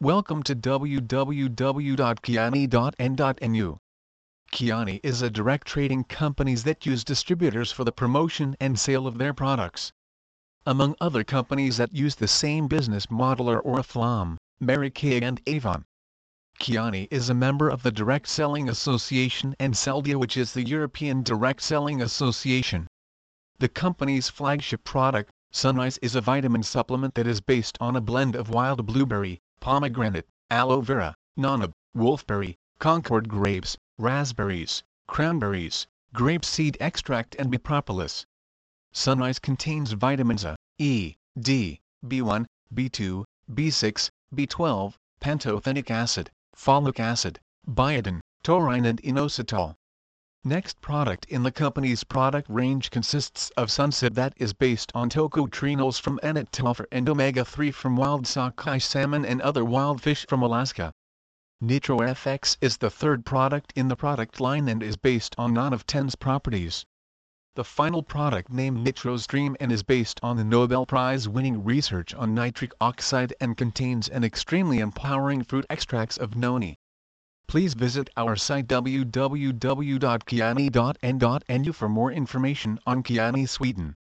Welcome to www.kyani.n.nu. Kyani is a direct trading companies that use distributors for the promotion and sale of their products. Among other companies that use the same business model are Oriflame, Mary Kay and Avon. Kyani is a member of the Direct Selling Association and SELDIA which is the European Direct Selling Association. The company's flagship product, Sunrise is a vitamin supplement that is based on a blend of wild blueberry, pomegranate, aloe vera, nonab, wolfberry, concord grapes, raspberries, cranberries, grape seed extract and propolis. Sunrise contains vitamins A, E, D, B1, B2, B6, B12, pantothenic acid, folic acid, biotin, taurine and inositol. Next product in the company's product range consists of Sunset that is based on tocotrienols from annatto and omega-3 from wild sockeye salmon and other wild fish from Alaska. NitroFX is the third product in the product line and is based on none of 10's properties. The final product named Nitro Xtreme and is based on the Nobel Prize-winning research on nitric oxide and contains an extremely empowering fruit extracts of noni. Please visit our site www.kyani.n.nu for more information on Kyani Sweden.